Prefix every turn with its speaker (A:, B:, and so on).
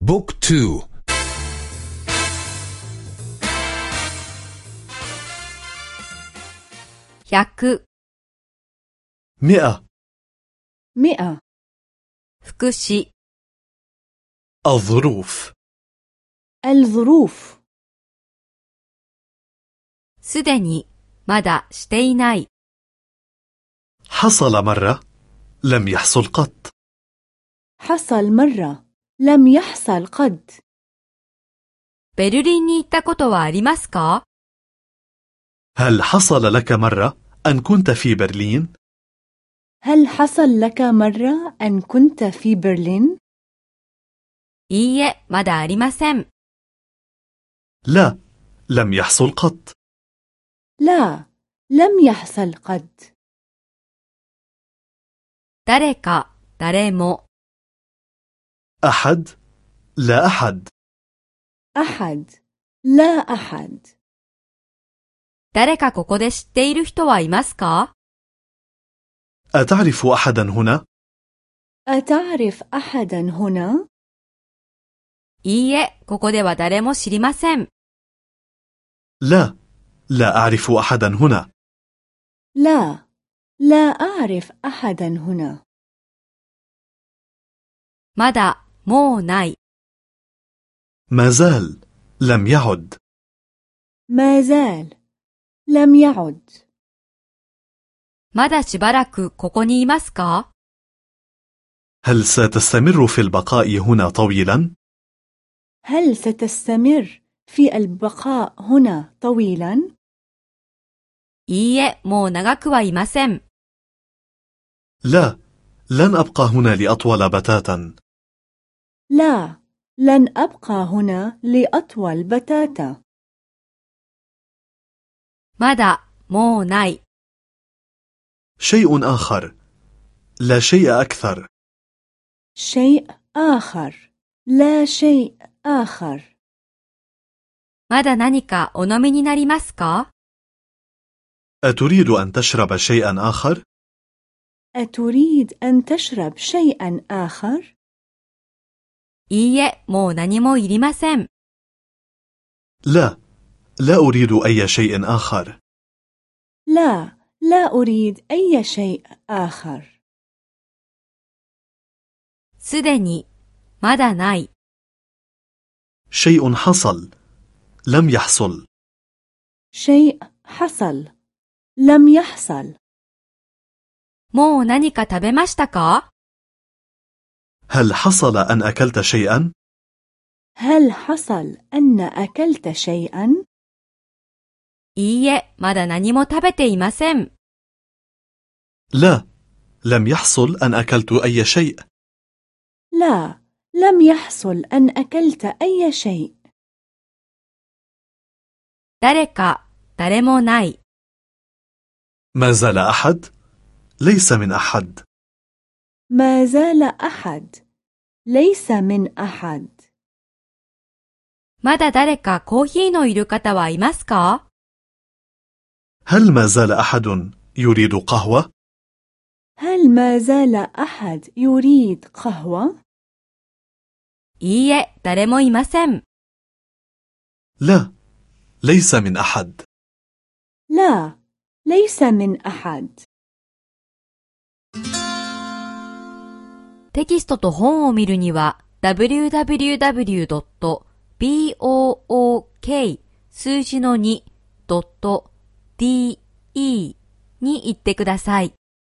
A: بوك تو
B: 100
C: مئة
D: مئة
B: 副詞
C: الظروف
D: الظروف
B: すでにまだしていない
C: حصل مرة لم يحصل قط
D: حصل مرة لم يحصل قد
B: ベルリンに行ったことはありますか
C: هل حصل لك مرة أن كنت في برلين؟
D: هل حصل لك مرة أن كنت في برلين؟
B: いいえ、まだありません。
C: لا لم يحصل قط
D: لا لم يحصل قد
B: 誰か、誰も、
C: أحد لا أحد
D: أحد لا أحد
B: 誰かここで知っている人はいますか
C: أتعرف أحدا هنا؟
D: أتعرف أحدا هنا؟
B: いいえ、ここでは誰も知りません。
C: لا لا أعرف أحدا هنا
D: لا لا أعرف أحدا هنا
B: まだ、 もうない。
C: ما زال لم يعد
D: ما زال لم يعد
B: まだしばらくここにいますか
C: هل ستستمر في البقاء هنا طويلا؟
D: هل ستستمر في البقاء هنا طويلا؟
B: いいえ、もう長くはいません。
C: لا لن أبقى هنا لأطول بتاتا
D: لا لن أبقى هنا لأطول بتاتا
B: まだ、もうない。
C: شيء آخر لا شيء أكثر
D: شيء آخر لا شيء آخر
B: まだ何かお飲みになりますか
C: أتريد أن تشرب شيئا آخر؟
D: أتريد أن تشرب شيئا آخر؟
B: いいえ、もう何もいりません。
C: لا لا أريد أي شيء آخر
D: لا لا أريد أي شيء آخر
B: すでに、まだない。
C: شيء حصل لم يحصل
D: شيء حصل لم يحصل
B: もう何か食べましたか
C: هل حصل أن أكلت شيئا؟
D: هل حصل أن أكلت شيئا؟
B: いいえ、まだ何も食べていません。
C: لا لم يحصل أن أكلت أي شيء
D: لا لم يحصل أن أكلت أي شيء
B: 誰か、誰もない。
C: ما زال أحد؟ ليس من أحد
D: ما زال أحد ليس من أحد
B: まだ誰かコーヒーのいる方はいますか
C: هل ما زال أحد يريد قهوة؟
D: هل ما زال أحد يريد قهوة؟
B: いいえ、誰もいません。
C: لا ليس من أحد
D: لا ليس من أحد
B: テキストと本を見るには www.book 数字の 2.de に行ってください。